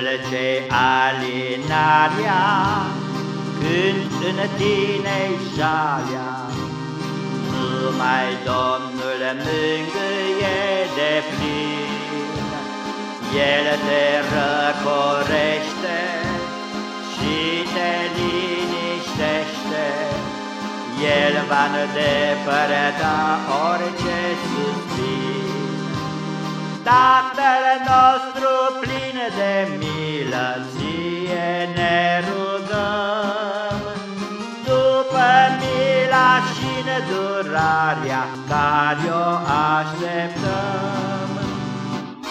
Dulce alinarea Când în tine jalea Numai Domnul mângâie de plin El te răcorește Și te liniștește. El va îndepărta orice suspin. Tatăl nostru plin de milă, ție ne rugăm. După mila și nedurarea care o așteptăm,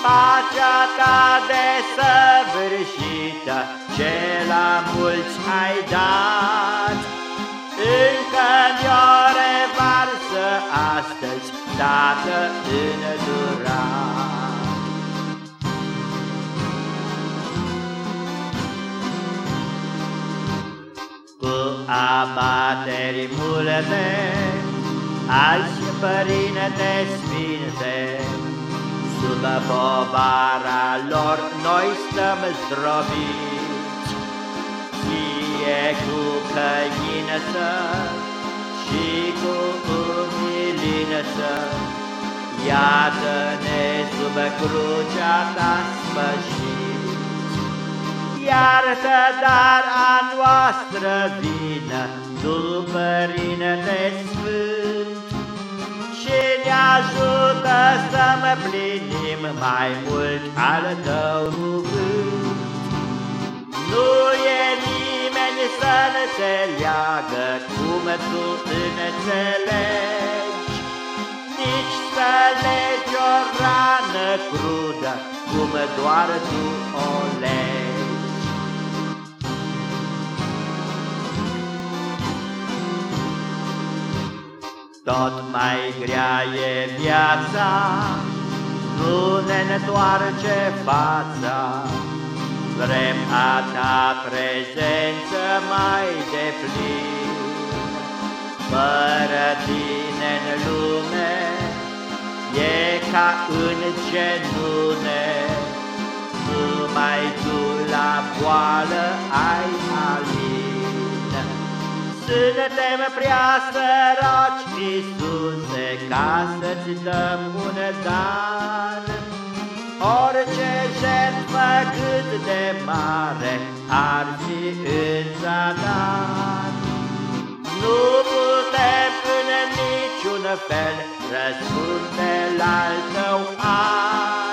Pacea ta desăvârșită, ce la mulți ai dat, Încă ne-o revarsă astăzi, Tată îndurat. Abateri multe, alți părinte sfinte, sub povara lor noi stăm zdrobiți, fie cu căință și cu umilință, Iată-ne sub crucea ta spășiți, Iartă dar a noastră vină, Tu, Părinte Sfânt, Și ne ajută să mă plinim mai mult al Tău cuvânt. Nu e nimeni să înțeleagă cum Tu înțelegi, Nici să legi o rană crudă, cum doar Tu o legi. Tot mai grea e viața, nu ne întoarce fața, Vrem a ta prezență mai deplin. Fără tine în lume e ca în cenune, Numai tu la boală ai alin. Suntem prea săraci, Iisuse, ca să-ți dăm un dar. Orice jertfă cât de mare ar fi în zadar. Nu putem în niciun fel răspunde la al tău ar.